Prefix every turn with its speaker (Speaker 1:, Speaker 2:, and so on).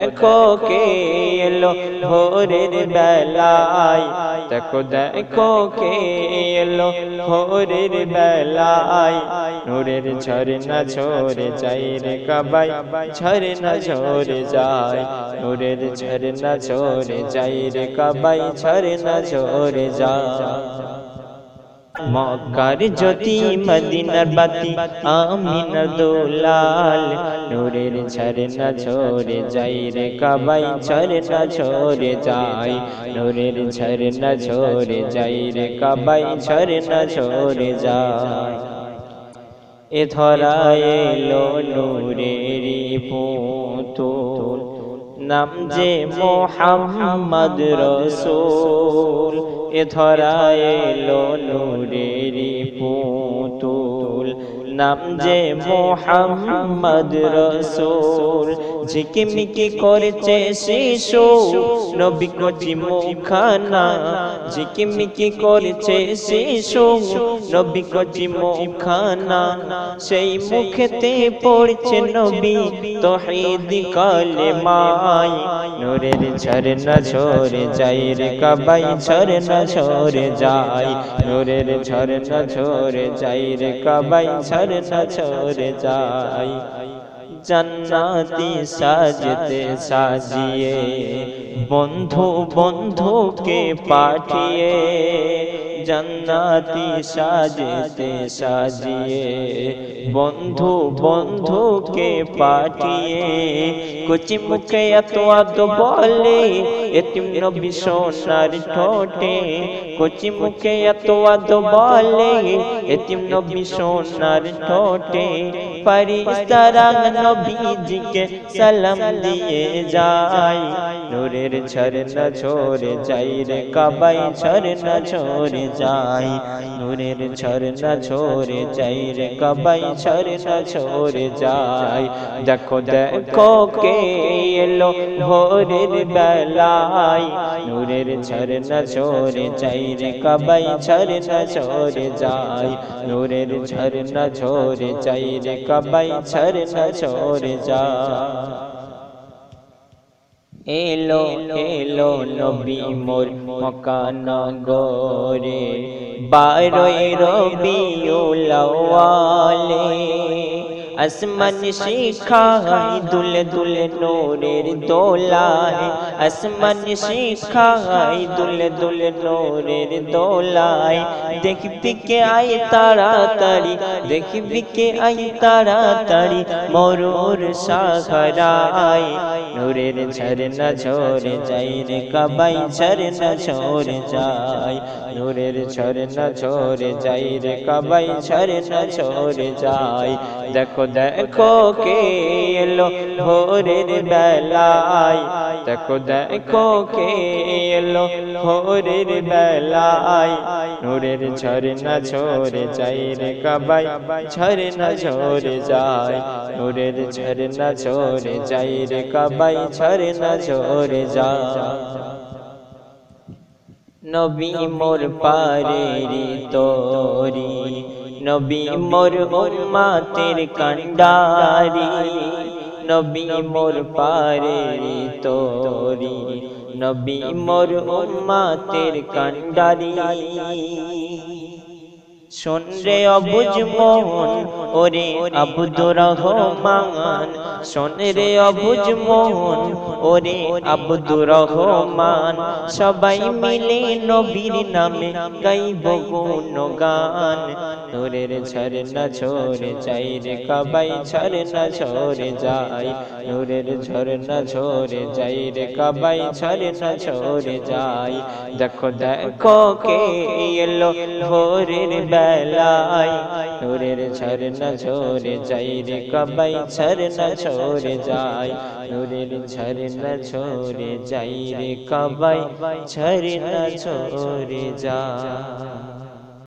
Speaker 1: দেখো কে এলো ভোরের বেলায়। দেখো দেখো কে এলো ভোরের বেলায়। নূরের ঝরে যায় রে কাবাই ঝরনা ঝরে যায়। নূরের ঝরে যায় রে কাবাই ঝরনা ঝরে যায়। মক্কার জ্যোতি, মদিনার বাতি, আমিনার দোলাল। নূরের ঝরনা ঝরে যাই রে কাবাই ঝরনা ঝরে যাই নূরের ঝরনা ঝরে যাই রে কাবাই ঝরনা ঝরে যায়। এ ধরা এলো নূরেরই পুতুল নাম যে মোহাম্মদ রসুল, এ ধরা এলো নূরেরই পুতুল। নাম যে মোহাম্মদ রসুল, ঝিকিমিকি করেছে শিশু, নবী কচি মুখানা ঝিকিমিকি করছে শিশু নবী কচি মুখানা সেই মুখেতে পড়ছে নবী তহিদ কালে মাই নূরের ঝরনা ঝরে যাই রে কাবাই ঝরনা ঝরে যাই নূরের ঝরনা ঝরে যাই রে কাবাই ঝরনা ঝরে যাই জন্নাতি সাজতে সাজিয়ে বন্ধু বন্ধুকে পাঠিয়ে জান্নাতি সাজতে সাজিয়ে বন্ধু বন্ধুকে পাঠিয়ে কুচি মুখে এত আদ বলে এতিম নবী সোনার ঠোঁটে কুচি মুখে এত আদ বলে। এতিম নবী সোনার ঠোঁটে ফরিস্তারা নবীজিকে সালাম দিয়ে যায়। নূরের ঝরনা ঝরে যাই রে কাবাই ঝরনা ঝরে যাই নূরের ঝরনা ঝরে যাই রে কাবাই ঝরনা ঝরে যাই দেখো দেখো, কে এলো ভোরের বেলায় নূরের যাই রে, কাবাই ঝরনা ঝরে যাই। নূরের ঝরনা ঝরে যাই রে, কাবাই ঝরনা ঝরে যায় এলো এলো নবী মোর মকানগরে বারোই রবিউলাওয়ালে আসমান শিখাই দুলে দুলে নোরের দোলায়। আসমান শিখাই দুলে দুলে নোরের দোলায়। দেখবি কে আই তাড়াতাড়ি, দেখবি কে আই তাড়াতাড়ি, মরুর সাগরায়। নূরের ঝরনা ঝরে যাই রে কাবাই ঝরনা ঝরে যাই নূরের ঝরনা ঝরে যাই রে কাবাই ঝরনা ঝরে যাই দেখো দেখো কে এলো ভোরের বেলায়। দেখো দেখো কে এলো ভোরের বেলায়। নূরের ঝরনা ঝরে যাই রে কাবাই ঝরনা ঝরে যায়। নূরের ঝরনা ঝরে যাই রে কাবাই ঝরনা ঝরে যায়। নবী মোর পারেরি তোরি নবী মোর উম্মাতের কান্ডারি নবী মোর পারে তোরি, নবী মোর উম্মাতের কান্ডারি শোন রে অবুজ মোহন ওরে আব্দুর রহমান, শোন রে অবুজ মোহন, ওরে আব্দুর রহমান, সবাই মিলে নবীর নামে গাইব গুণগান। নূরের না ঝরে যাই রে, কাবাই ঝরনা ঝরে যাই। নূরের ঝরনা ঝরে যাই রে, কাবাই ঝরনা ঝরে যাই। দেখো দেখো কে এলো ভোরের বেলায়। নূরের ঝরনা ঝরে যাই রে কাবাই ঝরনা ঝরে যাই। নূরের ঝরনা ঝরে যাই রে কাবাই ঝরনা ঝরে যায়